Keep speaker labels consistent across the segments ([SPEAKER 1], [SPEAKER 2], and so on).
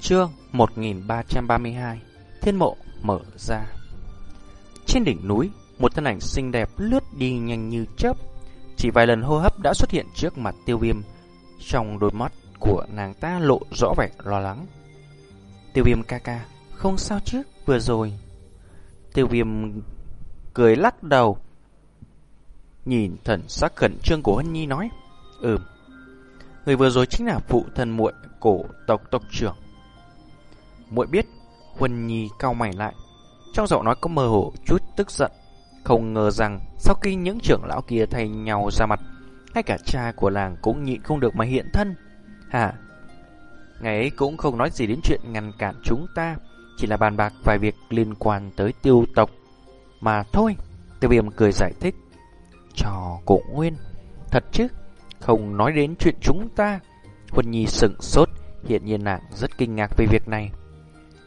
[SPEAKER 1] Chương 1332 Thiên mộ mở ra Trên đỉnh núi, một thân ảnh xinh đẹp lướt đi nhanh như chớp. Chỉ vài lần hô hấp đã xuất hiện trước mặt tiêu viêm. Trong đôi mắt của nàng ta lộ rõ vẻ lo lắng. Tiêu viêm ca ca, không sao chứ, vừa rồi. Tiêu viêm cười lắc đầu. Nhìn thần sắc khẩn trương của Hân Nhi nói. Ừm, người vừa rồi chính là phụ thân muội cổ tộc tộc trưởng. Muội biết, Huân Nhi cao mày lại. Trong giọng nói có mơ hồ chút tức giận. Không ngờ rằng sau khi những trưởng lão kia thay nhau ra mặt, ngay cả cha của làng cũng nhịn không được mà hiện thân. Hả? Ngày ấy cũng không nói gì đến chuyện ngăn cản chúng ta, chỉ là bàn bạc vài việc liên quan tới tiêu tộc. Mà thôi, tiêu viêm cười giải thích. Trò cổ nguyên, thật chứ, không nói đến chuyện chúng ta. Huân Nhi sững sốt, hiện nhiên nàng rất kinh ngạc về việc này.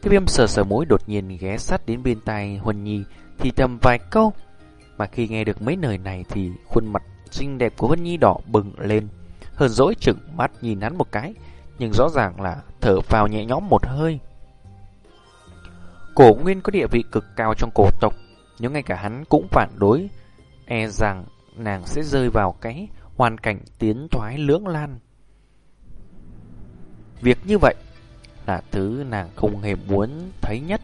[SPEAKER 1] Tiêu viêm sờ sờ mũi đột nhiên ghé sát đến bên tai Huân Nhi thì tầm vài câu. Mà khi nghe được mấy lời này thì khuôn mặt xinh đẹp của Huân Nhi đỏ bừng lên. Hơn dỗi chừng mắt nhìn hắn một cái, nhưng rõ ràng là thở vào nhẹ nhõm một hơi. Cổ Nguyên có địa vị cực cao trong cổ tộc, nhưng ngay cả hắn cũng phản đối, e rằng nàng sẽ rơi vào cái hoàn cảnh tiến thoái lưỡng lan. Việc như vậy là thứ nàng không hề muốn thấy nhất.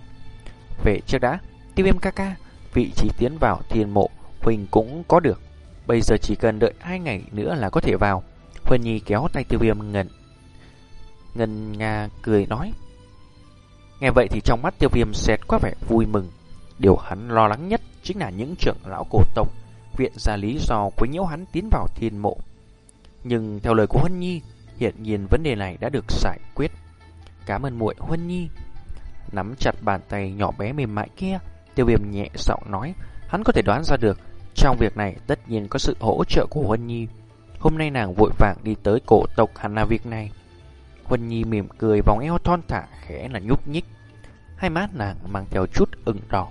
[SPEAKER 1] Về trước đã, tiêu viêm ca ca, vị trí tiến vào thiên mộ, Huỳnh cũng có được. Bây giờ chỉ cần đợi hai ngày nữa là có thể vào. Huỳnh Nhi kéo tay tiêu viêm ngẩn. Ngân Nga cười nói. Nghe vậy thì trong mắt tiêu viêm xẹt qua vẻ vui mừng. Điều hắn lo lắng nhất chính là những trưởng lão cổ tộc viện ra lý do quấy nhiễu hắn tiến vào thiên mộ. Nhưng theo lời của Huân Nhi, hiện nhiên vấn đề này đã được giải quyết. Cảm ơn muội Huân Nhi. Nắm chặt bàn tay nhỏ bé mềm mại kia, tiêu viêm nhẹ giọng nói, hắn có thể đoán ra được, trong việc này tất nhiên có sự hỗ trợ của Huân Nhi. Hôm nay nàng vội vàng đi tới cổ tộc hắn là việc này. Huân Nhi mỉm cười vòng eo thon thả khẽ là nhúc nhích. Hai mắt nàng mang theo chút ửng đỏ.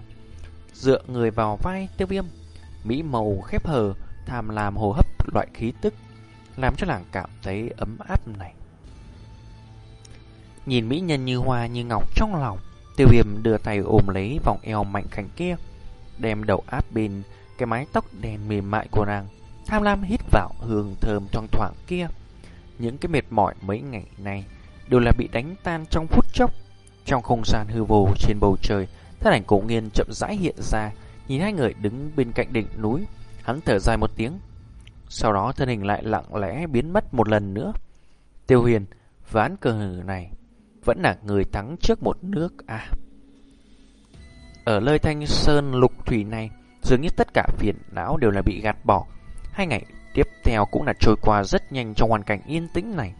[SPEAKER 1] Dựa người vào vai tiêu viêm, mỹ màu khép hờ, tham làm hồ hấp loại khí tức, làm cho nàng cảm thấy ấm áp này. Nhìn mỹ nhân như hoa như ngọc trong lòng, tiêu viêm đưa tay ôm lấy vòng eo mạnh khảnh kia, đem đầu áp bên cái mái tóc đen mềm mại của nàng, tham lam hít vào hương thơm thoang thoảng kia. Những cái mệt mỏi mấy ngày nay đều là bị đánh tan trong phút chốc. Trong không gian hư vô trên bầu trời, thân ảnh cổ nghiên chậm rãi hiện ra, nhìn hai người đứng bên cạnh đỉnh núi, hắn thở dài một tiếng. Sau đó thân hình lại lặng lẽ biến mất một lần nữa. Tiêu huyền, ván cờ này vẫn là người thắng trước một nước à. Ở nơi thanh sơn lục thủy này, dường như tất cả phiền não đều là bị gạt bỏ. Hai ngày tiếp theo cũng là trôi qua rất nhanh trong hoàn cảnh yên tĩnh này.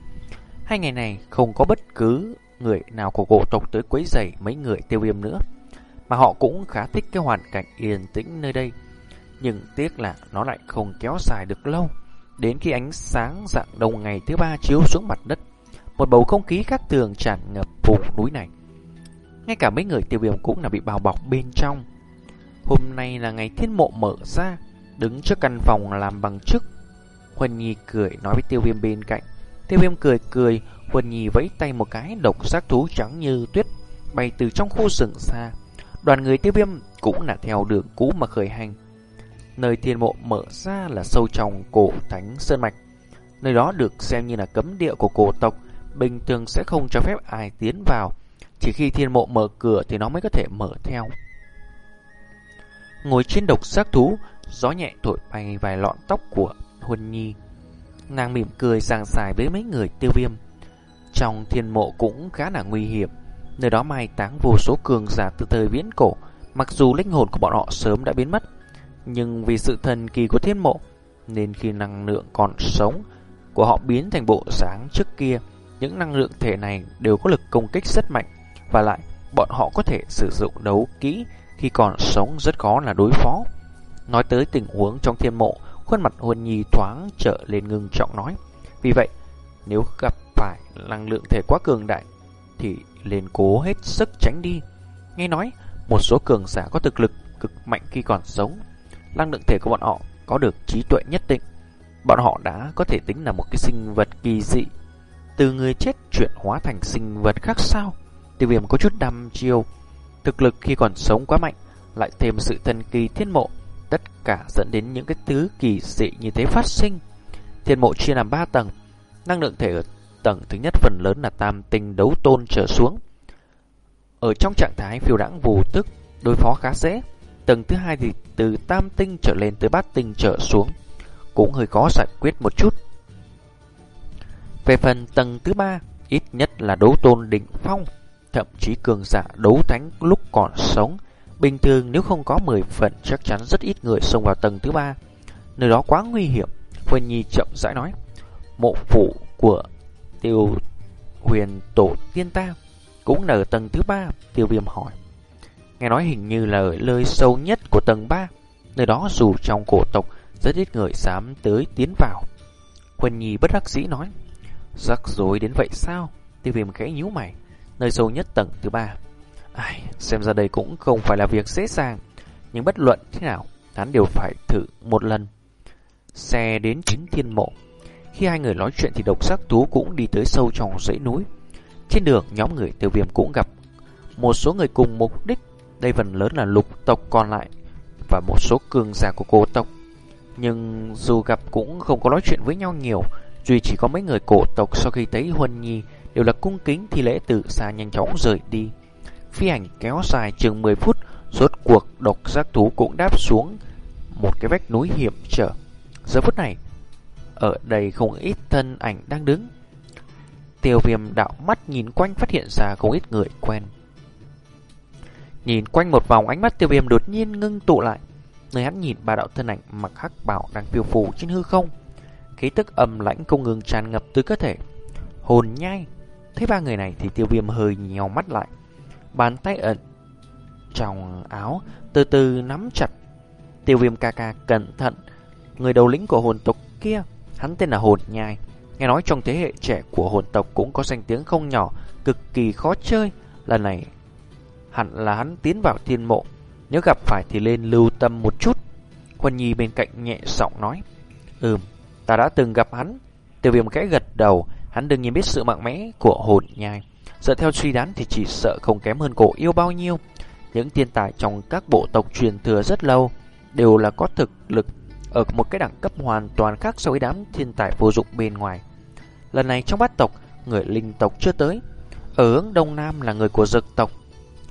[SPEAKER 1] Hai ngày này không có bất cứ người nào của cổ tộc tới quấy rầy mấy người tiêu viêm nữa. Mà họ cũng khá thích cái hoàn cảnh yên tĩnh nơi đây. Nhưng tiếc là nó lại không kéo dài được lâu. Đến khi ánh sáng dạng đông ngày thứ ba chiếu xuống mặt đất, một bầu không khí khác thường tràn ngập vùng núi này. Ngay cả mấy người tiêu viêm cũng là bị bao bọc bên trong. Hôm nay là ngày thiên mộ mở ra, đứng trước căn phòng làm bằng chức. Huân Nhi cười nói với tiêu viêm bên cạnh. Tiêu viêm cười cười, Huân Nhi vẫy tay một cái độc sắc thú trắng như tuyết bay từ trong khu rừng xa. Đoàn người tiêu viêm cũng là theo đường cũ mà khởi hành. Nơi thiên mộ mở ra là sâu trong cổ thánh sơn mạch. Nơi đó được xem như là cấm địa của cổ tộc, bình thường sẽ không cho phép ai tiến vào. Chỉ khi thiên mộ mở cửa thì nó mới có thể mở theo. Ngồi trên độc xác thú, gió nhẹ thổi bay vài lọn tóc của Huân Nhi. Nàng mỉm cười sàng sài với mấy người tiêu viêm. Trong thiên mộ cũng khá là nguy hiểm. Nơi đó mai táng vô số cường giả từ thời viễn cổ, mặc dù linh hồn của bọn họ sớm đã biến mất. Nhưng vì sự thần kỳ của thiên mộ, nên khi năng lượng còn sống của họ biến thành bộ sáng trước kia, những năng lượng thể này đều có lực công kích rất mạnh. Và lại, bọn họ có thể sử dụng đấu kỹ khi còn sống rất khó là đối phó. Nói tới tình huống trong thiên mộ, khuôn mặt Huân Nhi thoáng trở lên ngưng trọng nói. Vì vậy, nếu gặp phải năng lượng thể quá cường đại, thì liền cố hết sức tránh đi. Nghe nói, một số cường giả có thực lực cực mạnh khi còn sống. Năng lượng thể của bọn họ có được trí tuệ nhất định. Bọn họ đã có thể tính là một cái sinh vật kỳ dị. Từ người chết chuyển hóa thành sinh vật khác sao? Tiêu viêm có chút đăm chiêu. Thực lực khi còn sống quá mạnh, Lại thêm sự thần kỳ thiên mộ. Tất cả dẫn đến những cái thứ kỳ dị như thế phát sinh. Thiên mộ chia làm 3 tầng. Năng lượng thể ở tầng thứ nhất phần lớn là tam tinh đấu tôn trở xuống. Ở trong trạng thái phiêu đãng vù tức Đối phó khá dễ. Tầng thứ hai thì từ tam tinh trở lên tới bát tinh trở xuống. Cũng hơi khó giải quyết một chút. Về phần tầng thứ ba, Ít nhất là đấu tôn đỉnh phong, Thậm chí cường giả đấu thánh lúc còn sống. Bình thường nếu không có 10 phần, Chắc chắn rất ít người xông vào tầng thứ ba. Nơi đó quá nguy hiểm Huân Nhi chậm rãi nói. Mộ phủ của tiêu huyền tổ tiên ta Cũng ở tầng thứ ba, Tiêu viêm hỏi. Nghe nói hình như là ở nơi sâu nhất của tầng 3 Nơi đó dù trong cổ tộc, Rất ít người dám tới tiến vào. Huân Nhi bất đắc dĩ nói. Rắc rối đến vậy sao? Tiêu viêm khẽ nhíu mày. Nơi sâu nhất tầng thứ ba. Ai, Xem ra đây cũng không phải là việc dễ dàng. Nhưng bất luận thế nào Hắn đều phải thử một lần. Xe đến chính thiên mộ. Khi hai người nói chuyện thì độc sắc Tú cũng đi tới sâu trong dãy núi. Trên đường nhóm người tiêu viêm cũng gặp. Một số người cùng mục đích. Đây phần lớn là lục tộc còn lại Và một số cường giả của cô tộc. Nhưng dù gặp cũng không có nói chuyện với nhau nhiều. Duy chỉ có mấy người cổ tộc sau khi thấy Huân Nhi đều là cung kính thi lễ từ xa nhanh chóng rời đi. Phi hành kéo dài chừng 10 phút, rốt cuộc độc giác thú cũng đáp xuống một cái vách núi hiểm trở. Giờ phút này, ở đây không ít thân ảnh đang đứng. Tiêu viêm đạo mắt nhìn quanh phát hiện ra không ít người quen. Nhìn quanh một vòng ánh mắt tiêu viêm đột nhiên ngưng tụ lại. Nơi hắn nhìn ba đạo thân ảnh mặc hắc bảo đang phiêu phù trên hư không. Khí tức âm lãnh không ngừng tràn ngập từ cơ thể. Hồn nhai. Thấy ba người này thì tiêu viêm hơi nhèo mắt lại. Bàn tay ẩn trong áo từ từ nắm chặt. Tiêu viêm ca ca cẩn thận. Người đầu lĩnh của hồn tộc kia, hắn tên là hồn nhai. Nghe nói trong thế hệ trẻ của hồn tộc cũng có danh tiếng không nhỏ, cực kỳ khó chơi. Lần này hẳn là hắn tiến vào thiên mộ. Nếu gặp phải thì lên lưu tâm một chút. Huân Nhi bên cạnh nhẹ giọng nói. Ừm, Ta đã từng gặp hắn. Tiêu viêm khẽ gật đầu, hắn đương nhiên biết sự mạnh mẽ của hồn nhai. Dựa theo suy đoán thì chỉ sợ không kém hơn cổ yêu bao nhiêu. Những tiên tài trong các bộ tộc truyền thừa rất lâu đều là có thực lực ở một cái đẳng cấp hoàn toàn khác so với đám thiên tài vô dụng bên ngoài. Lần này trong bát tộc, người linh tộc chưa tới. Ở hướng đông nam là người của dực tộc.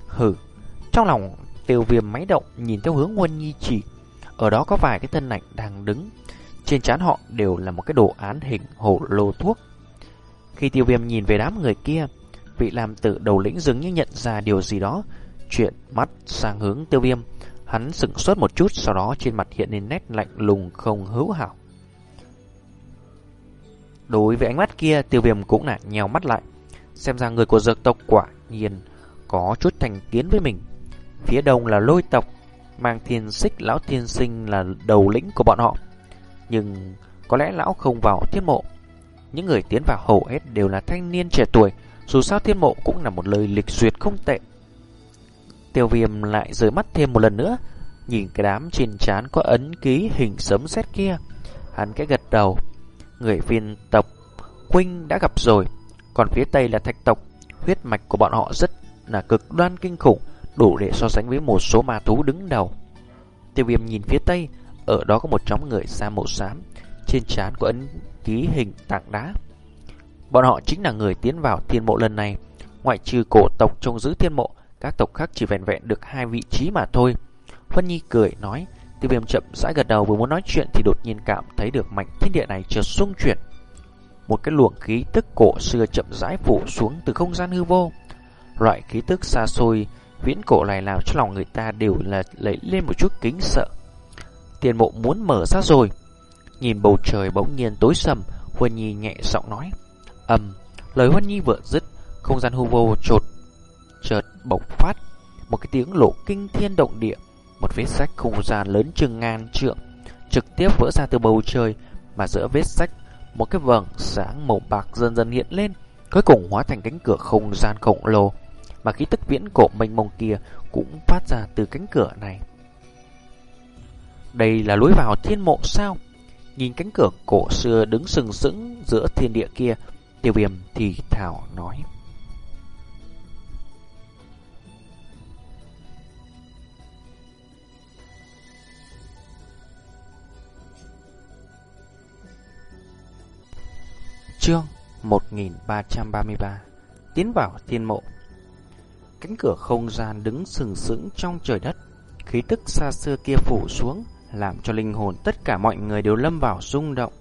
[SPEAKER 1] Hừ, trong lòng tiêu viêm máy động nhìn theo hướng Huân Nhi chỉ. Ở đó có vài cái thân ảnh đang đứng trên trán họ đều là một cái đồ án hình hổ lô thuốc. Khi tiêu viêm nhìn về đám người kia, vị làm tử đầu lĩnh dường như nhận ra điều gì đó, chuyện mắt sang hướng tiêu viêm. Hắn sửng sốt một chút, sau đó trên mặt hiện lên nét lạnh lùng không hữu hảo. Đối với ánh mắt kia, tiêu viêm cũng nả nhèo mắt lại. Xem ra người của dược tộc quả nhiên có chút thành kiến với mình. Phía đông là lôi tộc, mang thiên xích lão thiên sinh là đầu lĩnh của bọn họ. Nhưng có lẽ lão không vào thiên mộ. Những người tiến vào hầu hết đều là thanh niên trẻ tuổi, Dù sao thiên mộ cũng là một lời lịch duyệt không tệ. Tiêu viêm lại rời mắt thêm một lần nữa, Nhìn cái đám trên trán có ấn ký hình sấm sét kia. Hắn cái gật đầu. Người viên tộc Huynh đã gặp rồi, Còn phía tây là thạch tộc. Huyết mạch của bọn họ rất là cực đoan kinh khủng, Đủ để so sánh với một số ma thú đứng đầu. Tiêu viêm nhìn phía tây ở đó có một chóng người da màu xám, trên trán có ấn ký hình tảng đá. Bọn họ chính là người tiến vào thiên mộ lần này. Ngoại trừ cổ tộc trông giữ thiên mộ, các tộc khác chỉ vẹn vẹn được hai vị trí mà thôi. Vân Nhi cười nói, tiêu viêm chậm rãi gật đầu vừa muốn nói chuyện thì đột nhiên cảm thấy được mảnh thiên địa này chợt xung chuyển. Một cái luồng khí tức cổ xưa chậm rãi phủ xuống từ không gian hư vô. Loại khí tức xa xôi, viễn cổ này làm cho lòng người ta đều là lấy lên một chút kính sợ. Tiền mộ muốn mở ra rồi. Nhìn bầu trời bỗng nhiên tối sầm, Huân Nhi nhẹ giọng nói. Âm, lời Huân Nhi vừa dứt, không gian hư vô trột, chợt bộc phát. Một cái tiếng lộ kinh thiên động địa, một vết sách không gian lớn chừng ngàn trượng, trực tiếp vỡ ra từ bầu trời, mà giữa vết sách, một cái vầng sáng màu bạc dần dần hiện lên, cuối cùng hóa thành cánh cửa không gian khổng lồ, mà khí tức viễn cổ mênh mông kia cũng phát ra từ cánh cửa này. Đây là lối vào thiên mộ sao? Nhìn cánh cửa cổ xưa đứng sừng sững giữa thiên địa kia, tiêu viêm thì thảo nói. Chương 1333 Tiến vào thiên mộ Cánh cửa không gian đứng sừng sững trong trời đất Khí tức xa xưa kia phủ xuống làm cho linh hồn tất cả mọi người đều lâm vào rung động.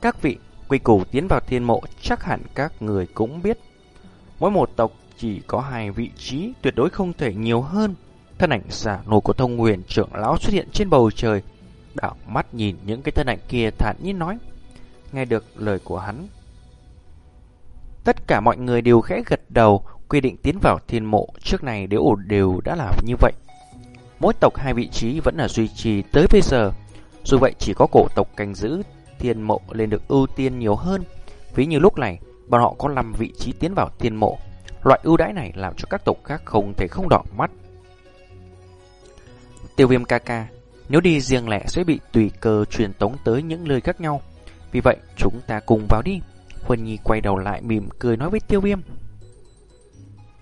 [SPEAKER 1] Các vị quy củ tiến vào thiên mộ Chắc hẳn các người cũng biết. Mỗi một tộc chỉ có hai vị trí Tuyệt đối không thể nhiều hơn. Thân ảnh giả nổ của thông huyền trưởng lão xuất hiện trên bầu trời, đảo mắt nhìn những cái thân ảnh kia thản nhiên nói. Nghe được lời của hắn, Tất cả mọi người đều khẽ gật đầu, Quy định tiến vào thiên mộ trước này đều đều đã làm như vậy. Mỗi tộc hai vị trí vẫn là duy trì tới bây giờ. Dù vậy, chỉ có cổ tộc canh giữ thiên mộ lên được ưu tiên nhiều hơn. Ví như lúc này, bọn họ có 5 vị trí tiến vào thiên mộ. Loại ưu đãi này làm cho các tộc khác không thể không đỏ mắt. Tiêu viêm ca ca, Nếu đi riêng lẻ sẽ bị tùy cơ truyền tống tới những nơi khác nhau. Vì vậy, chúng ta cùng vào đi. Huân Nhi quay đầu lại mỉm cười nói với tiêu viêm.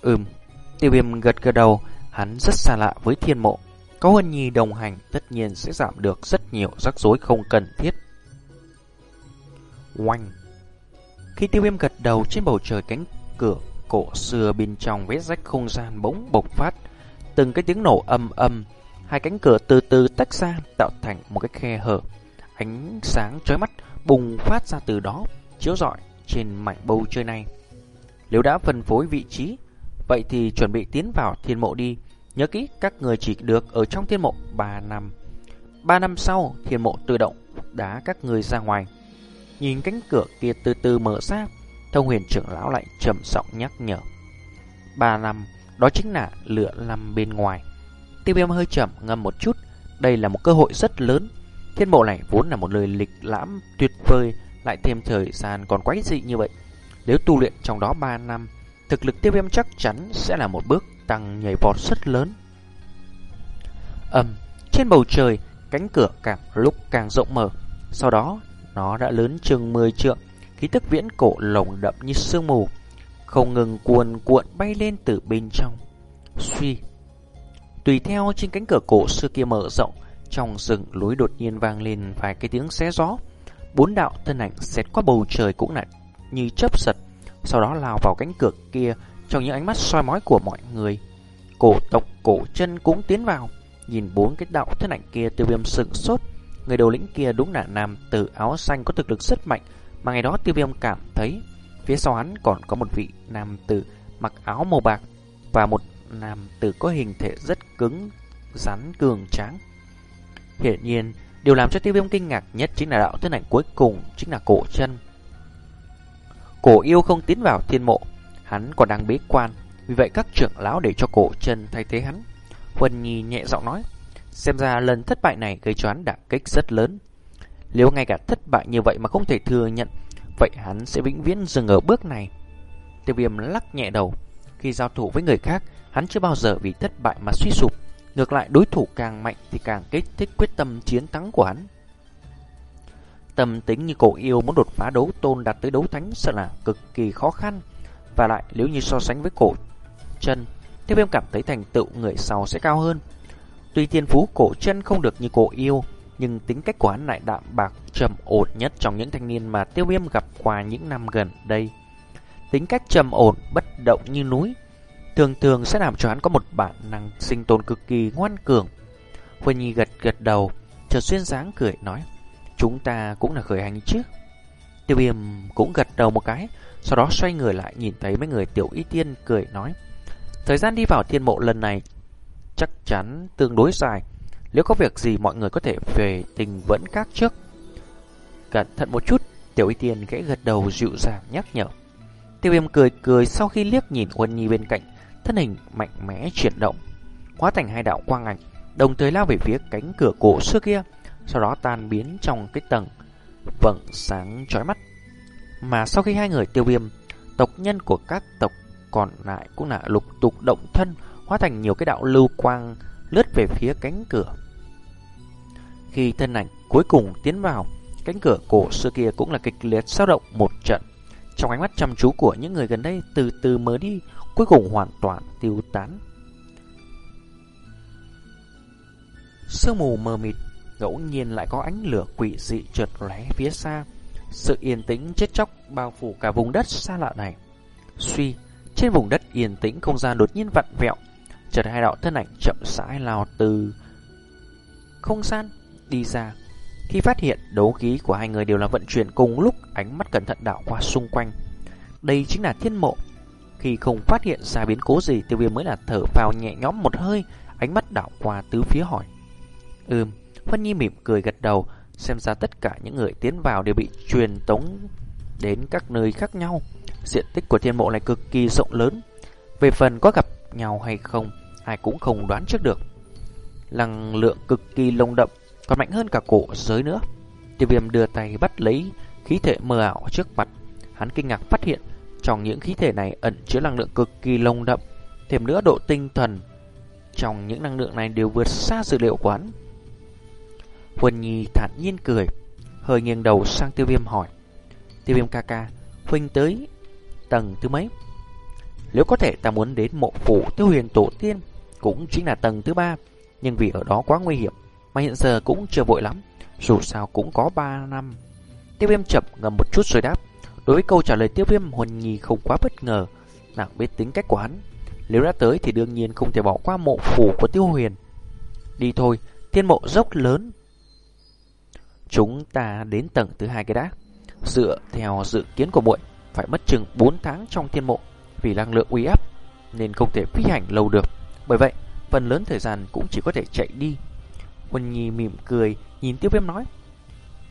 [SPEAKER 1] Ừm, Tiêu viêm gật gật đầu. Hắn rất xa lạ với thiên mộ. Có Huân Nhi đồng hành tất nhiên sẽ giảm được rất nhiều rắc rối không cần thiết Oanh Khi tiêu viêm gật đầu trên bầu trời cánh cửa cổ xưa bên trong vết rách không gian bỗng bộc phát Từng cái tiếng nổ âm âm Hai cánh cửa từ từ tách ra tạo thành một cái khe hở. Ánh sáng chói mắt bùng phát ra từ đó, chiếu rọi trên mảnh bầu trời này. Nếu đã phân phối vị trí, vậy thì chuẩn bị tiến vào thiên mộ đi. Nhớ kỹ các người chỉ được ở trong thiên mộ 3 năm. 3 năm sau, thiên mộ tự động đá các người ra ngoài. Nhìn cánh cửa kia từ từ mở ra, thông huyền trưởng lão lại trầm giọng nhắc nhở. 3 năm, đó chính là lửa nằm bên ngoài. Tiêu viêm hơi chậm ngâm một chút Đây là một cơ hội rất lớn Thiên mộ này vốn là một lời lịch lãm tuyệt vời Lại thêm thời gian còn quái dị như vậy Nếu tu luyện trong đó 3 năm Thực lực tiêu viêm chắc chắn sẽ là một bước tăng nhảy vọt rất lớn. Âm Trên bầu trời Cánh cửa càng lúc càng rộng mở. Sau đó Nó đã lớn chừng 10 trượng Khí tức viễn cổ lồng đậm như sương mù Không ngừng cuồn cuộn bay lên từ bên trong. Suy Tùy theo trên cánh cửa cổ xưa kia mở rộng, trong rừng núi đột nhiên vang lên vài cái tiếng xé gió. Bốn đạo thân ảnh xẹt qua bầu trời cũng lại như chớp giật, sau đó lao vào cánh cửa kia trong những ánh mắt soi mói của mọi người. Cổ tộc cổ chân cũng tiến vào, nhìn bốn cái đạo thân ảnh kia tiêu viêm sừng sốt. Người đầu lĩnh kia đúng là nam tử áo xanh có thực lực rất mạnh, mà ngày đó tiêu viêm cảm thấy phía sau hắn còn có một vị nam tử mặc áo màu bạc và một nam tử có hình thể rất cứng, rắn cường tráng. Hiển nhiên, điều làm cho tiêu viêm kinh ngạc nhất chính là đạo thân ảnh cuối cùng, chính là cổ chân. Cổ yêu không tiến vào thiên mộ, hắn còn đang bế quan, vì vậy các trưởng lão để cho cổ chân thay thế hắn. Huân Nhi nhẹ giọng nói, xem ra lần thất bại này gây cho hắn đả kích rất lớn. Nếu ngay cả thất bại như vậy mà không thể thừa nhận, vậy hắn sẽ vĩnh viễn dừng ở bước này. Tiêu viêm lắc nhẹ đầu, khi giao thủ với người khác, Hắn chưa bao giờ vì thất bại mà suy sụp Ngược lại đối thủ càng mạnh thì càng kích thích quyết tâm chiến thắng của hắn Tâm tính như cổ yêu muốn đột phá đấu tôn đạt tới đấu thánh sợ là cực kỳ khó khăn và lại nếu như so sánh với cổ chân Tiêu viêm cảm thấy thành tựu người sau sẽ cao hơn. Tuy thiên phú cổ chân không được như cổ yêu Nhưng tính cách của hắn lại đạm bạc trầm ổn nhất trong những thanh niên mà tiêu viêm gặp qua những năm gần đây. Tính cách trầm ổn, bất động như núi thường thường sẽ làm cho hắn có một bản năng sinh tồn cực kỳ ngoan cường. Huỳnh Nhi gật gật đầu, chợt xuyên dáng cười nói, chúng ta cũng là khởi hành chứ? Tiêu viêm cũng gật đầu một cái, sau đó xoay người lại nhìn thấy mấy người tiểu y tiên cười nói, thời gian đi vào thiên mộ lần này chắc chắn tương đối dài, nếu có việc gì mọi người có thể về tình vẫn các trước. Cẩn thận một chút, tiểu y tiên gãy gật đầu dịu dàng nhắc nhở. Tiêu viêm cười cười sau khi liếc nhìn Huân Nhi bên cạnh, thân hình mạnh mẽ chuyển động, hóa thành hai đạo quang ảnh, đồng thời lao về phía cánh cửa cổ xưa kia, sau đó tan biến trong cái tầng vầng sáng chói mắt. Mà sau khi hai người tiêu viêm, tộc nhân của các tộc còn lại cũng là lục tục động thân, hóa thành nhiều cái đạo lưu quang lướt về phía cánh cửa. Khi thân ảnh cuối cùng tiến vào, cánh cửa cổ xưa kia cũng là kịch liệt sao động một trận. Trong ánh mắt chăm chú của những người gần đây từ từ mới đi, cuối cùng hoàn toàn tiêu tán. Sương mù mờ mịt, ngẫu nhiên lại có ánh lửa quỷ dị trượt lóe phía xa. Sự yên tĩnh chết chóc bao phủ cả vùng đất xa lạ này. Suy, trên vùng đất yên tĩnh không gian đột nhiên vặn vẹo, chợt hai đạo thân ảnh chậm rãi lao từ không gian đi ra. Khi phát hiện đấu khí của hai người đều là vận chuyển cùng lúc, ánh mắt cẩn thận đảo qua xung quanh. Đây chính là thiên mộ. Khi không phát hiện ra biến cố gì, tiêu viêm mới là thở vào nhẹ nhõm một hơi, ánh mắt đảo qua tứ phía hỏi. Ừm, Huân Nhi mỉm cười gật đầu, xem ra tất cả những người tiến vào đều bị truyền tống đến các nơi khác nhau. Diện tích của thiên mộ này cực kỳ rộng lớn. Về phần có gặp nhau hay không, ai cũng không đoán trước được. Năng lượng cực kỳ lông đậm, còn mạnh hơn cả cổ giới nữa. Tiêu viêm đưa tay bắt lấy khí thể mờ ảo trước mặt. Hắn kinh ngạc phát hiện trong những khí thể này ẩn chứa năng lượng cực kỳ lông đậm. Thêm nữa độ tinh thần trong những năng lượng này đều vượt xa dự liệu quán huỳnh Nhi thản nhiên cười, hơi nghiêng đầu sang tiêu viêm hỏi. Tiêu viêm ca ca, Huynh tới tầng thứ mấy? Nếu có thể ta muốn đến mộ phủ tiêu huyền tổ tiên, cũng chính là tầng thứ ba, nhưng vì ở đó quá nguy hiểm, mà hiện giờ cũng chưa vội lắm, dù sao cũng có ba năm. Tiêu viêm chậm ngầm một chút rồi đáp. Đối với câu trả lời tiêu viêm huỳnh Nhi không quá bất ngờ, nàng biết tính cách của hắn. Nếu đã tới thì đương nhiên không thể bỏ qua mộ phủ của tiêu huyền. Đi thôi, thiên mộ dốc lớn Chúng ta đến tầng thứ hai cái đã. Dựa theo dự kiến của muội phải mất chừng 4 tháng trong thiên mộ vì năng lượng uy áp nên không thể phi hành lâu được. Bởi vậy, phần lớn thời gian cũng chỉ có thể chạy đi. Quân Nhi mỉm cười, nhìn Tiêu Viêm nói.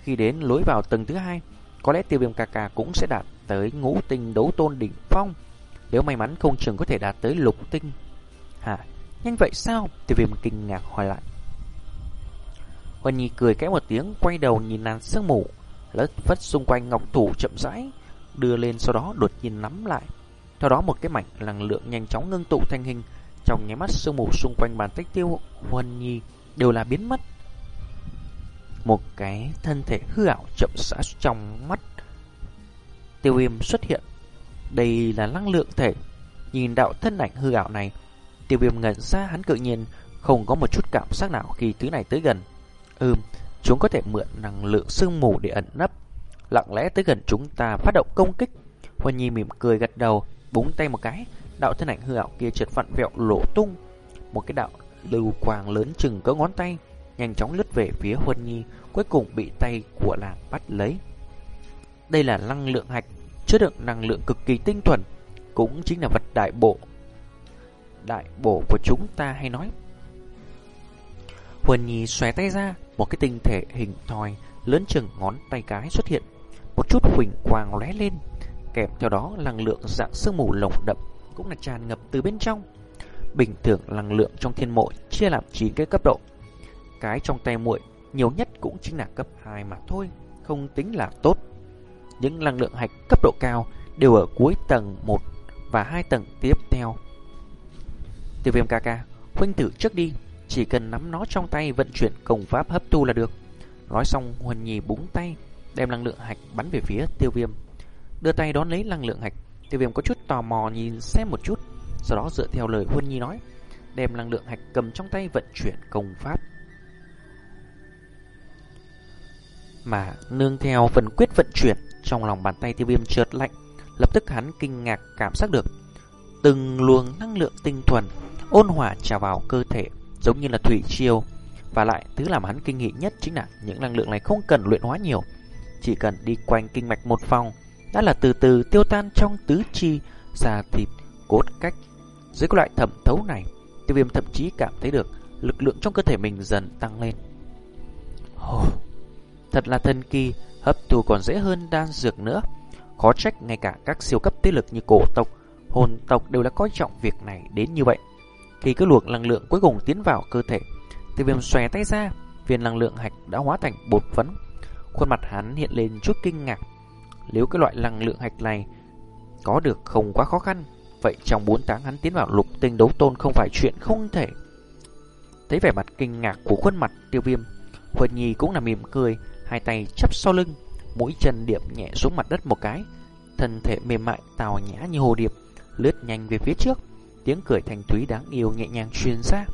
[SPEAKER 1] Khi đến lối vào tầng thứ hai, có lẽ Tiêu Viêm ca ca cũng sẽ đạt tới ngũ tinh đấu tôn đỉnh phong. Nếu may mắn không chừng có thể đạt tới lục tinh. Hả? Nhanh vậy sao? Tiêu Viêm kinh ngạc hỏi lại. Huân Nhi cười kẽ một tiếng, quay đầu nhìn làn sương mù, lất phất xung quanh ngọc thủ chậm rãi, đưa lên sau đó đột nhiên nắm lại. Theo đó một cái mảnh năng lượng nhanh chóng ngưng tụ thành hình, trong nháy mắt sương mù xung quanh bàn tay tiêu Huân Nhi đều là biến mất. Một cái thân thể hư ảo chậm rãi trong mắt tiêu viêm xuất hiện. Đây là năng lượng thể. Nhìn đạo thân ảnh hư ảo này, tiêu viêm ngẩn ra hắn cự nhiên không có một chút cảm giác nào khi thứ này tới gần. Ừm, chúng có thể mượn năng lượng sương mù để ẩn nấp. Lặng lẽ tới gần chúng ta phát động công kích. Hoa Nhi mỉm cười gật đầu, búng tay một cái. Đạo thân ảnh hư ảo kia trượt vặn vẹo lộ tung. Một cái đạo lưu quang lớn chừng cỡ ngón tay, nhanh chóng lướt về phía Huân Nhi, cuối cùng bị tay của nàng bắt lấy. Đây là năng lượng hạch, chứa đựng năng lượng cực kỳ tinh thuần, cũng chính là vật đại bộ. Đại bộ của chúng ta hay nói Huân Nhi xòe tay ra, một cái tinh thể hình thoi lớn chừng ngón tay cái xuất hiện. Một chút huỳnh quang lóe lên, kèm theo đó năng lượng dạng sương mù lồng đậm cũng là tràn ngập từ bên trong. Bình thường năng lượng trong thiên mộ chia làm 9 cái cấp độ. Cái trong tay muội nhiều nhất cũng chính là cấp 2 mà thôi, không tính là tốt. Những năng lượng hạch cấp độ cao đều ở cuối tầng 1 và hai tầng tiếp theo. Tiêu viêm ca ca, huynh tử trước đi, chỉ cần nắm nó trong tay vận chuyển công pháp hấp thu là được. Nói xong, Huân Nhi búng tay, đem năng lượng hạch bắn về phía tiêu viêm. Đưa tay đón lấy năng lượng hạch, tiêu viêm có chút tò mò nhìn xem một chút. Sau đó dựa theo lời Huân Nhi nói, đem năng lượng hạch cầm trong tay vận chuyển công pháp. Mà nương theo phần quyết vận chuyển, trong lòng bàn tay tiêu viêm trượt lạnh, lập tức hắn kinh ngạc cảm giác được. Từng luồng năng lượng tinh thuần, ôn hòa trào vào cơ thể giống như là thủy triều. Và lại, thứ làm hắn kinh nghị nhất chính là những năng lượng này không cần luyện hóa nhiều. Chỉ cần đi quanh kinh mạch một vòng, đã là từ từ tiêu tan trong tứ chi, da thịt, cốt cách. Dưới cái loại thẩm thấu này, tiêu viêm thậm chí cảm thấy được lực lượng trong cơ thể mình dần tăng lên. Oh, thật là thần kỳ, hấp thu còn dễ hơn đan dược nữa. Khó trách ngay cả các siêu cấp thế lực như cổ tộc, hồn tộc đều đã coi trọng việc này đến như vậy. Khi cứ luồng năng lượng cuối cùng tiến vào cơ thể, tiêu viêm xòe tay ra, viên năng lượng hạch đã hóa thành bột phấn. Khuôn mặt hắn hiện lên chút kinh ngạc. Nếu cái loại năng lượng hạch này có được không quá khó khăn, vậy trong 4 tháng hắn tiến vào lục tinh đấu tôn không phải chuyện không thể. Thấy vẻ mặt kinh ngạc của khuôn mặt tiêu viêm, Huỳnh Nhi cũng là mỉm cười, hai tay chắp sau lưng, mũi chân điểm nhẹ xuống mặt đất một cái, thân thể mềm mại tào nhã như hồ điệp, lướt nhanh về phía trước. Tiếng cười thanh thúy đáng yêu nhẹ nhàng truyền ra.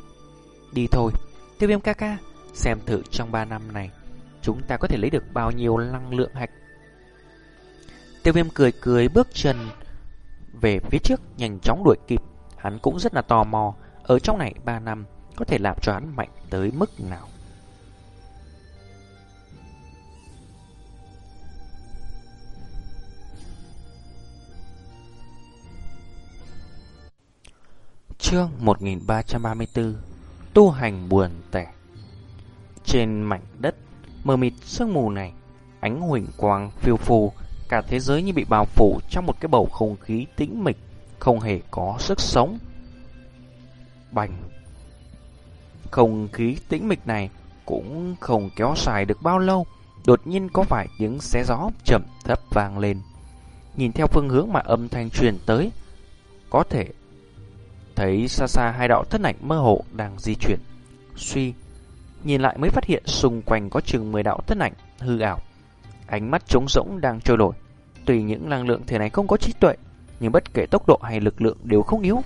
[SPEAKER 1] Đi thôi, tiêu viêm ca ca, xem thử trong 3 năm này, chúng ta có thể lấy được bao nhiêu năng lượng hạch. Tiêu viêm cười cười bước chân về phía trước nhanh chóng đuổi kịp. Hắn cũng rất là tò mò, ở trong này 3 năm có thể làm cho hắn mạnh tới mức nào. Chương 1334 Tu hành buồn tẻ. Trên mảnh đất mờ mịt sương mù này, Ánh huỳnh quang phiêu phù Cả thế giới như bị bao phủ trong một cái bầu không khí tĩnh mịch, Không hề có sức sống. Bành! Không khí tĩnh mịch này cũng không kéo dài được bao lâu, Đột nhiên có vài tiếng xé gió chậm thấp vang lên. Nhìn theo phương hướng mà âm thanh truyền tới, Có thể thấy xa xa hai đạo thân ảnh mơ hồ đang di chuyển. Suy, nhìn lại mới phát hiện xung quanh có chừng 10 đạo thân ảnh hư ảo. Ánh mắt trống rỗng đang trôi nổi. Tùy những năng lượng thể này không có trí tuệ, nhưng bất kể tốc độ hay lực lượng đều không yếu.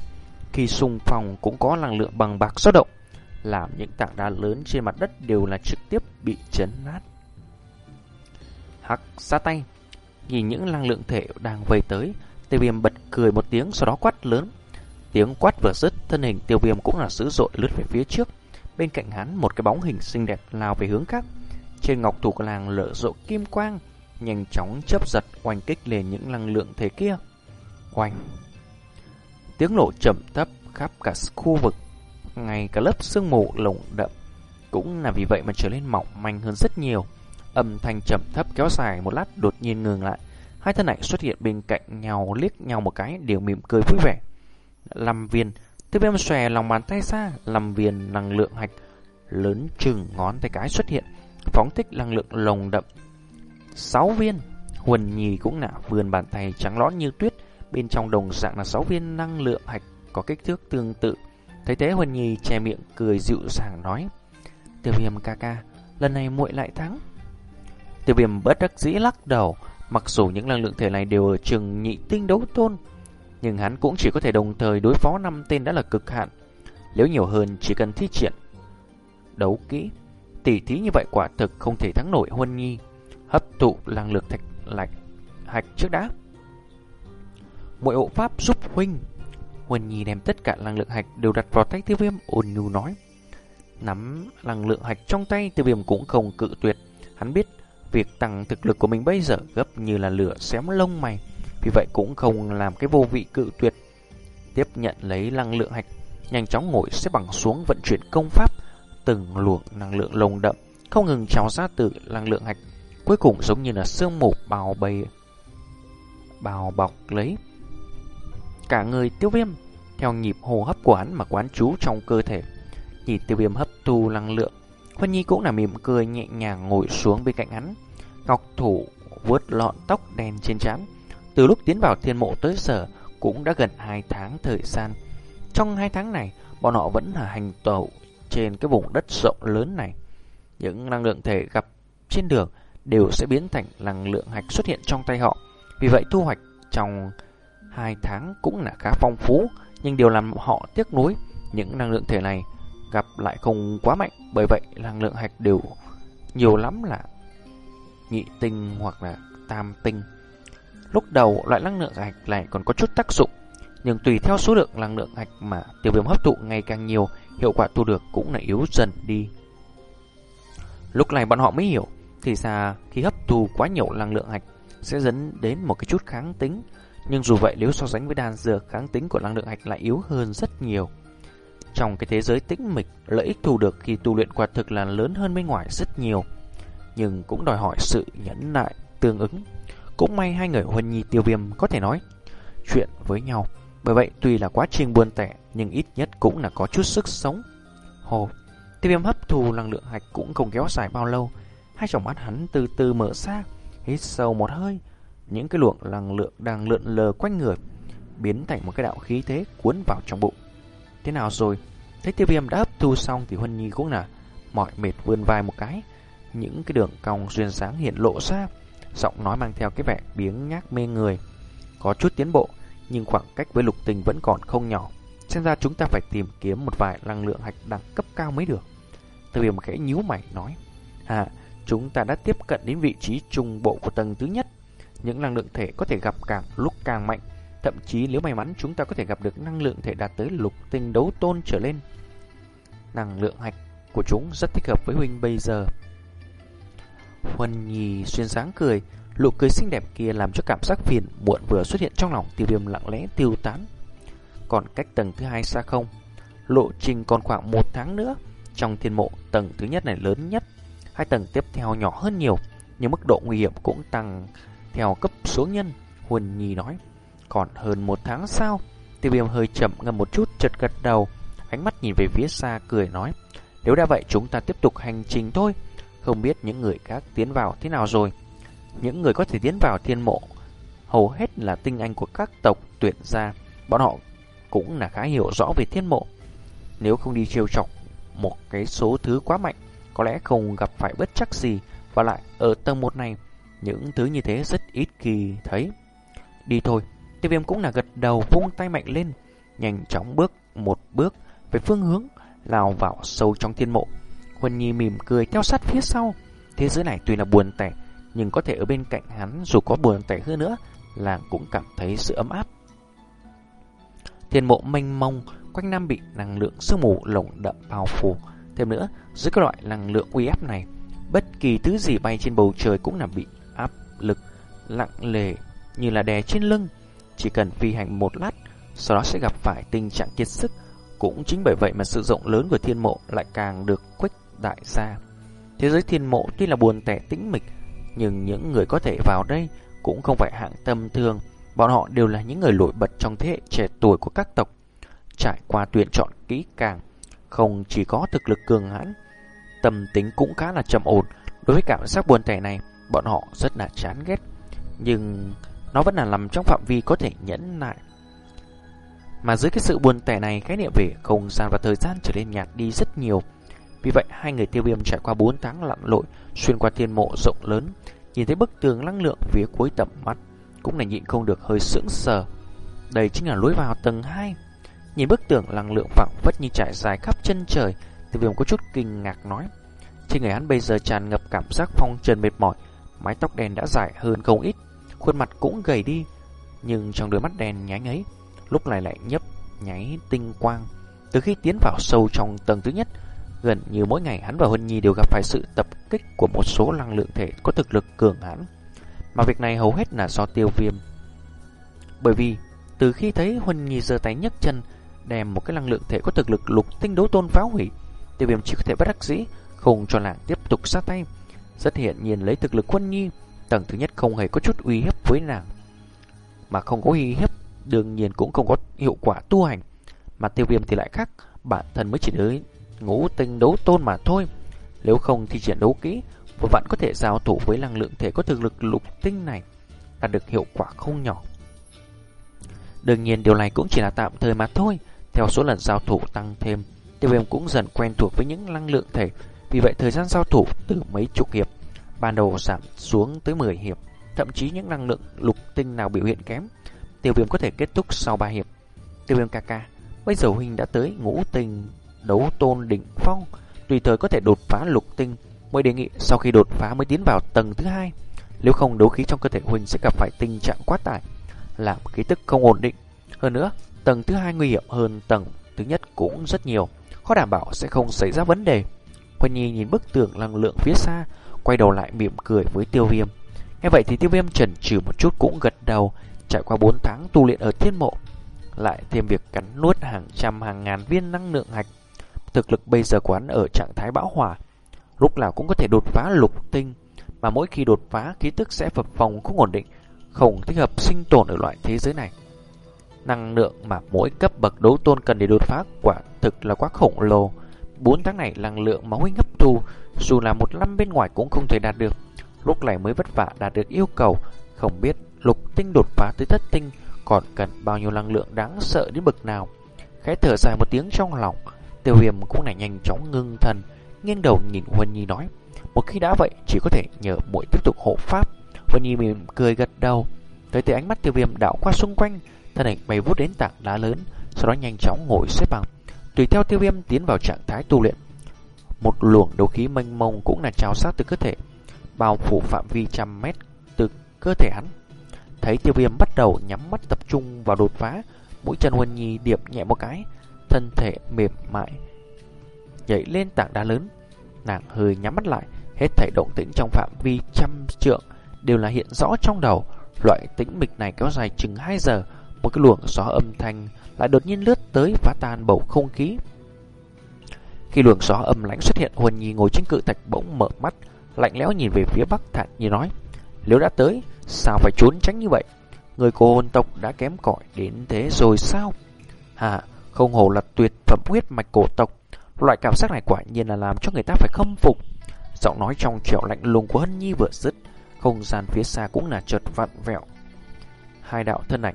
[SPEAKER 1] Khi xung phong cũng có năng lượng bằng bạc dao động, làm những tảng đá lớn trên mặt đất đều là trực tiếp bị chấn nát. Hắc ra tay, nhìn những năng lượng thể đang vây tới, Tề Viêm bật cười một tiếng sau đó quát lớn. Tiếng quát vừa dứt, thân hình tiêu viêm cũng là dữ dội lướt về phía trước. Bên cạnh hắn một cái bóng hình xinh đẹp lao về hướng khác. Trên ngọc thủ của làng lở rộ kim quang, nhanh chóng chớp giật oanh kích lên những năng lượng thế kia. Oanh! Tiếng nổ chậm thấp khắp cả khu vực, ngay cả lớp sương mù lồng đậm cũng là vì vậy mà trở nên mỏng manh hơn rất nhiều. Âm thanh chậm thấp kéo dài một lát đột nhiên ngừng lại. Hai thân ảnh xuất hiện bên cạnh nhau liếc nhau một cái đều mỉm cười vui vẻ. Lâm viên. Tiêu viêm xòe lòng bàn tay ra Lâm viên năng lượng hạch Lớn chừng ngón tay cái xuất hiện, Phóng thích năng lượng lồng đậm. Sáu viên, Huần nhì cũng nạ, vườn bàn tay trắng lõn như tuyết, Bên trong đồng dạng là sáu viên năng lượng hạch Có kích thước tương tự. Thấy thế, Huần nhì che miệng cười dịu dàng nói Tiêu viêm ca ca, Lần này muội lại thắng. Tiêu viêm bất đắc dĩ lắc đầu, Mặc dù những năng lượng thể này đều ở trường nhị tinh đấu tôn nhưng hắn cũng chỉ có thể đồng thời đối phó năm tên đã là cực hạn. Nếu nhiều hơn chỉ cần thi triển đấu kỹ, tỉ thí như vậy quả thực không thể thắng nổi Huân Nhi. Hấp thụ năng lực thạch lạch hạch trước đã. Mỗi hộ pháp giúp huynh. Huân Nhi đem tất cả năng lượng hạch đều đặt vào tay Tiêu Viêm ôn nhu nói. Nắm năng lượng hạch trong tay Tiêu Viêm cũng không cự tuyệt. Hắn biết việc tăng thực lực của mình bây giờ gấp như là lửa xém lông mày. Vì vậy cũng không làm cái vô vị cự tuyệt. Tiếp nhận lấy năng lượng hạch, Nhanh chóng ngồi xếp bằng xuống vận chuyển công pháp, Từng luồng năng lượng lồng đậm, Không ngừng trào ra từ năng lượng hạch. Cuối cùng giống như là sương mù bào bầy Bào bọc lấy Cả người tiêu viêm, Theo nhịp hô hấp của hắn mà quán trú trong cơ thể. Nhìn tiêu viêm hấp thu năng lượng, Huân Nhi cũng là mỉm cười nhẹ nhàng ngồi xuống bên cạnh hắn, Ngọc thủ vuốt lọn tóc đen trên trán từ lúc tiến vào thiên mộ tới giờ cũng đã gần 2 tháng thời gian. Trong 2 tháng này, bọn họ vẫn là hành tẩu trên cái vùng đất rộng lớn này. Những năng lượng thể gặp trên đường đều sẽ biến thành năng lượng hạch xuất hiện trong tay họ. Vì vậy thu hoạch trong 2 tháng cũng là khá phong phú, nhưng điều làm họ tiếc nuối những năng lượng thể này gặp lại không quá mạnh, bởi vậy năng lượng hạch đều nhiều lắm là nhị tinh hoặc là tam tinh. Lúc đầu loại năng lượng hạch này còn có chút tác dụng, nhưng tùy theo số lượng năng lượng hạch mà tiêu viêm hấp thụ ngày càng nhiều, hiệu quả thu được cũng là yếu dần đi. Lúc này bọn họ mới hiểu, thì ra khi hấp thu quá nhiều năng lượng hạch sẽ dẫn đến một cái chút kháng tính, nhưng dù vậy nếu so sánh với đan dược kháng tính của năng lượng hạch lại yếu hơn rất nhiều. Trong cái thế giới tĩnh mịch, lợi ích thu được khi tu luyện quả thực là lớn hơn bên ngoài rất nhiều, nhưng cũng đòi hỏi sự nhẫn nại tương ứng. Cũng may hai người Huân Nhi tiêu viêm có thể nói chuyện với nhau. Bởi vậy tuy là quá trình buồn tẻ nhưng ít nhất cũng là có chút sức sống. Hồ, tiêu viêm hấp thù năng lượng hạch cũng không kéo dài bao lâu. Hai tròng mắt hắn từ từ mở ra, hít sâu một hơi. Những cái luồng năng lượng đang lượn lờ quanh người biến thành một cái đạo khí thế cuốn vào trong bụng. Thế nào rồi? Thấy tiêu viêm đã hấp thu xong thì Huân Nhi cũng là mỏi mệt vươn vai một cái. Những cái đường cong duyên sáng hiện lộ ra giọng nói mang theo cái vẻ biếng nhác mê người. Có chút tiến bộ, nhưng khoảng cách với lục tình vẫn còn không nhỏ. Xem ra chúng ta phải tìm kiếm một vài năng lượng hạch đẳng cấp cao mới được. Từ một khẽ nhíu mày nói, À, chúng ta đã tiếp cận đến vị trí trung bộ của tầng thứ nhất. Những năng lượng thể có thể gặp càng lúc càng mạnh. Thậm chí nếu may mắn chúng ta có thể gặp được năng lượng thể đạt tới lục tinh đấu tôn trở lên. Năng lượng hạch của chúng rất thích hợp với huynh bây giờ. Huân Nhi xuyên sáng cười, nụ cười xinh đẹp kia làm cho cảm giác phiền muộn vừa xuất hiện trong lòng tiêu viêm lặng lẽ tiêu tán. Còn cách tầng thứ hai xa không? Lộ trình còn khoảng một tháng nữa. Trong thiên mộ, tầng thứ nhất này lớn nhất. Hai tầng tiếp theo nhỏ hơn nhiều, nhưng mức độ nguy hiểm cũng tăng theo cấp số nhân. Huân Nhi nói, còn hơn một tháng sau. Tiêu viêm hơi chậm ngầm một chút chật gật đầu, ánh mắt nhìn về phía xa cười nói, nếu đã vậy chúng ta tiếp tục hành trình thôi. Không biết những người khác tiến vào thế nào rồi. Những người có thể tiến vào thiên mộ hầu hết là tinh anh của các tộc tuyển gia. Bọn họ cũng là khá hiểu rõ về thiên mộ. Nếu không đi trêu chọc một cái số thứ quá mạnh, có lẽ không gặp phải bất chắc gì. Và lại, ở tầng một này, những thứ như thế rất ít khi thấy. Đi thôi, tiêu viêm cũng là gật đầu vung tay mạnh lên, nhanh chóng bước một bước về phương hướng, lao vào sâu trong thiên mộ. Huân Nhi mỉm cười theo sát phía sau. Thế giới này tuy là buồn tẻ, nhưng có thể ở bên cạnh hắn dù có buồn tẻ hơn nữa, làng cũng cảm thấy sự ấm áp. Thiên mộ mênh mông, quanh năm bị năng lượng sương mù lồng đậm bao phủ. Thêm nữa, dưới các loại năng lượng uy áp này, bất kỳ thứ gì bay trên bầu trời cũng là bị áp lực lặng lề như là đè trên lưng. Chỉ cần phi hành một lát, sau đó sẽ gặp phải tình trạng kiệt sức. Cũng chính bởi vậy mà sự rộng lớn của thiên mộ lại càng được khuếch đại gia. Thế giới thiên mộ tuy là buồn tẻ tĩnh mịch, nhưng những người có thể vào đây cũng không phải hạng tâm thường Bọn họ đều là những người nổi bật trong thế hệ trẻ tuổi của các tộc. Trải qua tuyển chọn kỹ càng, không chỉ có thực lực cường hãn, tâm tính cũng khá là trầm ổn. Đối với cảm giác buồn tẻ này, bọn họ rất là chán ghét. Nhưng nó vẫn là nằm trong phạm vi có thể nhẫn nại. Mà dưới cái sự buồn tẻ này, khái niệm về không gian và thời gian trở nên nhạt đi rất nhiều. Vì vậy, hai người tiêu viêm trải qua 4 tháng lặn lội, xuyên qua thiên mộ rộng lớn, nhìn thấy bức tường năng lượng phía cuối tầm mắt, cũng là nhịn không được hơi sững sờ. Đây chính là lối vào tầng 2. Nhìn bức tường năng lượng phẳng vất như trải dài khắp chân trời, tiêu viêm có chút kinh ngạc nói. Trên người hắn bây giờ tràn ngập cảm giác phong trần mệt mỏi, mái tóc đen đã dài hơn không ít, khuôn mặt cũng gầy đi, nhưng trong đôi mắt đen nháy ấy, lúc này lại nhấp nháy tinh quang. Từ khi tiến vào sâu trong tầng thứ nhất, Gần như mỗi ngày hắn và Huân Nhi đều gặp phải sự tập kích của một số năng lượng thể có thực lực cường hãn. Mà việc này hầu hết là do tiêu viêm. Bởi vì, từ khi thấy Huân Nhi giơ tay nhấc chân, đem một cái năng lượng thể có thực lực lục tinh đấu tôn phá hủy, tiêu viêm chỉ có thể bất đắc dĩ, không cho nàng tiếp tục sát tay. Rất hiện nhiên lấy thực lực Huân Nhi, tầng thứ nhất không hề có chút uy hiếp với nàng. Mà không có uy hiếp, đương nhiên cũng không có hiệu quả tu hành. Mà tiêu viêm thì lại khác, bản thân mới chỉ tới ngũ tinh đấu tôn mà thôi. Nếu không thì triển đấu kỹ, vừa vặn có thể giao thủ với năng lượng thể có thực lực lục tinh này, đạt được hiệu quả không nhỏ. Đương nhiên điều này cũng chỉ là tạm thời mà thôi. Theo số lần giao thủ tăng thêm, tiêu viêm cũng dần quen thuộc với những năng lượng thể. Vì vậy thời gian giao thủ từ mấy chục hiệp, ban đầu giảm xuống tới 10 hiệp. Thậm chí những năng lượng lục tinh nào biểu hiện kém, tiêu viêm có thể kết thúc sau 3 hiệp. Tiêu viêm ca ca, bây giờ huynh đã tới ngũ tinh đấu tôn đỉnh phong, tùy thời có thể đột phá lục tinh, mới đề nghị sau khi đột phá mới tiến vào tầng thứ hai. Nếu không đấu khí trong cơ thể huynh sẽ gặp phải tình trạng quá tải, làm khí tức không ổn định. Hơn nữa, tầng thứ hai nguy hiểm hơn tầng thứ nhất cũng rất nhiều, khó đảm bảo sẽ không xảy ra vấn đề. Huỳnh Nhi nhìn bức tường năng lượng phía xa, quay đầu lại mỉm cười với Tiêu Viêm. Nghe vậy thì Tiêu Viêm chần chừ một chút cũng gật đầu, trải qua 4 tháng tu luyện ở thiên mộ, lại thêm việc cắn nuốt hàng trăm hàng ngàn viên năng lượng hạch Thực lực bây giờ của hắn ở trạng thái bão hỏa, lúc nào cũng có thể đột phá lục tinh, mà mỗi khi đột phá khí tức sẽ phập phòng không ổn định, không thích hợp sinh tồn ở loại thế giới này. Năng lượng mà mỗi cấp bậc đấu tôn cần để đột phá quả thực là quá khổng lồ. 4 tháng này năng lượng máu huynh hấp thu, dù là một năm bên ngoài cũng không thể đạt được. Lúc này mới vất vả đạt được yêu cầu, không biết lục tinh đột phá tới thất tinh còn cần bao nhiêu năng lượng đáng sợ đến bậc nào. Khẽ thở dài một tiếng trong lòng, Tiêu viêm cũng là nhanh chóng ngưng thần, nghiêng đầu nhìn Huân Nhi nói. Một khi đã vậy, chỉ có thể nhờ muội tiếp tục hộ pháp. Huân Nhi mỉm cười gật đầu, tới từ ánh mắt tiêu viêm đảo qua xung quanh, thân ảnh bay vút đến tảng đá lớn, sau đó nhanh chóng ngồi xếp bằng. Tùy theo tiêu viêm tiến vào trạng thái tu luyện. Một luồng đấu khí mênh mông cũng là trào sát từ cơ thể, bao phủ phạm vi trăm mét từ cơ thể hắn. Thấy tiêu viêm bắt đầu nhắm mắt tập trung vào đột phá, mũi chân Huân Nhi điệp nhẹ một cái, thân thể mềm mại, nhảy lên tảng đá lớn. Nàng hơi nhắm mắt lại, hết thảy động tĩnh trong phạm vi trăm trượng đều là hiện rõ trong đầu. Loại tĩnh mịch này kéo dài chừng 2 giờ, một cái luồng gió âm thanh lại đột nhiên lướt tới phá tan bầu không khí. Khi luồng gió âm lãnh xuất hiện, Huân Nhi ngồi trên cự thạch bỗng mở mắt, lạnh lẽo nhìn về phía bắc thản như nói: "Nếu đã tới, sao phải trốn tránh như vậy? Người cô hồn tộc đã kém cỏi đến thế rồi sao?" Hà, không hồ là tuyệt phẩm huyết mạch cổ tộc, loại cảm giác này quả nhiên là làm cho người ta phải khâm phục. Giọng nói trong trẻo lạnh lùng của Hân Nhi vừa dứt, không gian phía xa cũng là chợt vặn vẹo. Hai đạo thân ảnh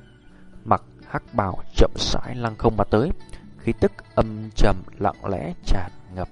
[SPEAKER 1] mặc hắc bào chậm rãi lăng không mà tới, khí tức âm trầm lặng lẽ tràn ngập